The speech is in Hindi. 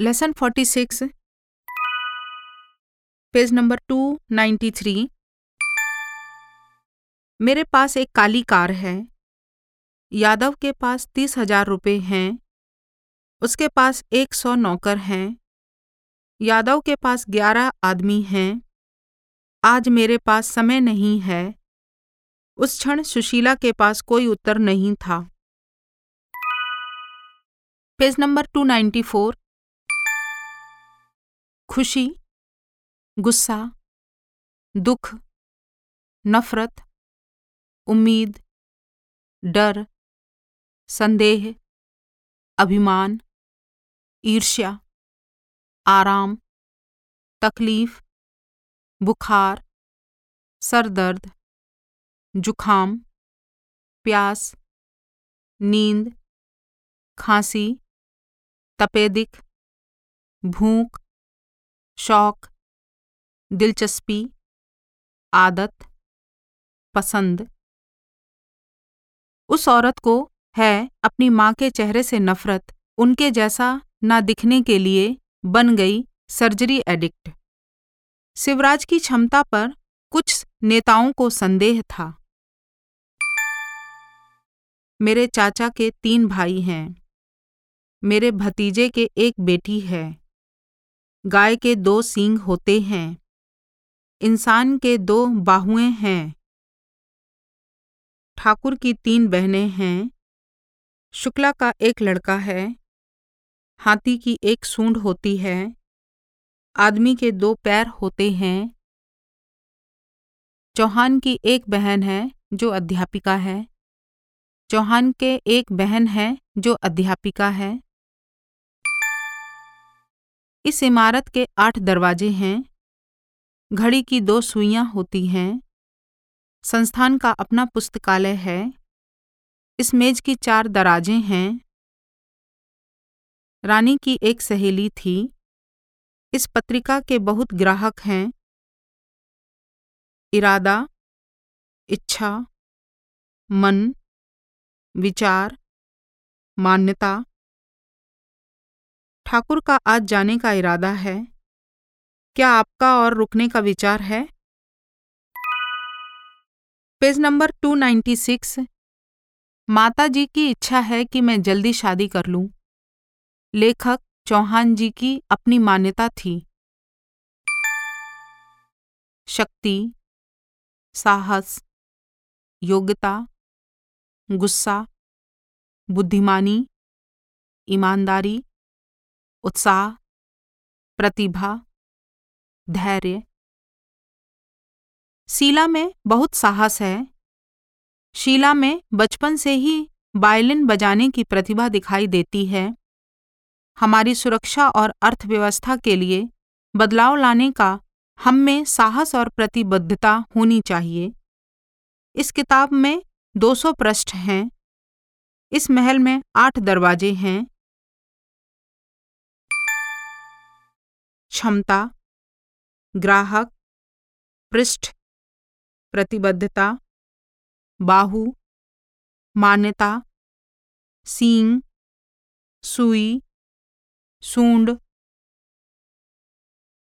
लेसन 46 पेज नंबर 293 मेरे पास एक काली कार है। यादव के पास तीस हज़ार रुपये हैं। उसके पास एक सौ नौकर हैं। यादव के पास ग्यारह आदमी हैं। आज मेरे पास समय नहीं है। उस क्षण सुशीला के पास कोई उत्तर नहीं था। पेज नंबर 294 खुशी, गुस्सा, दुख, नफरत, उम्मीद, डर, संदेह, अभिमान, ईर्ष्या, आराम, तकलीफ़, बुखार सर दर्द जुखाम, प्यास, नींद, खांसी, तपेदिक, भूख, शौक, दिलचस्पी, आदत, पसंद। उस औरत को है अपनी माँ के चेहरे से नफरत, उनके जैसा ना दिखने के लिए बन गई सर्जरी एडिक्ट। शिवराज की क्षमता पर कुछ नेताओं को संदेह था। मेरे चाचा के तीन भाई हैं। मेरे भतीजे के एक बेटी है। गाय के दो सींग होते हैं। इंसान के दो बाहुएँ हैं। ठाकुर की तीन बहनें हैं। शुक्ला का एक लड़का है। हाथी की एक सूंड होती है। आदमी के दो पैर होते हैं। चौहान की एक बहन है, जो अध्यापिका है। चौहान के एक बहन है, जो अध्यापिका है। इस इमारत के आठ दरवाजे हैं। घड़ी की दो सुइयाँ होती हैं। संस्थान का अपना पुस्तकालय है। इस मेज की चार दराजें हैं। रानी की एक सहेली थी। इस पत्रिका के बहुत ग्राहक हैं। इरादा, इच्छा, मन विचार, मान्यता। ठाकुर का आज जाने का इरादा है। क्या आपका और रुकने का विचार है? पेज नंबर 296 माता जी की इच्छा है कि मैं जल्दी शादी कर लूँ। लेखक चौहान जी की अपनी मान्यता थी। शक्ति, साहस, योग्यता गुस्सा, बुद्धिमानी, ईमानदारी, उत्साह, प्रतिभा, धैर्य। शीला में बहुत साहस है। शीला में बचपन से ही वायलिन बजाने की प्रतिभा दिखाई देती है। हमारी सुरक्षा और अर्थव्यवस्था के लिए बदलाव लाने का हम में साहस और प्रतिबद्धता होनी चाहिए। इस किताब में 200 पृष्ठ हैं। इस महल में आठ दरवाजे हैं। क्षमता, ग्राहक, पृष्ठ, प्रतिबद्धता, बाहु, मान्यता, सींग, सुई, सूंड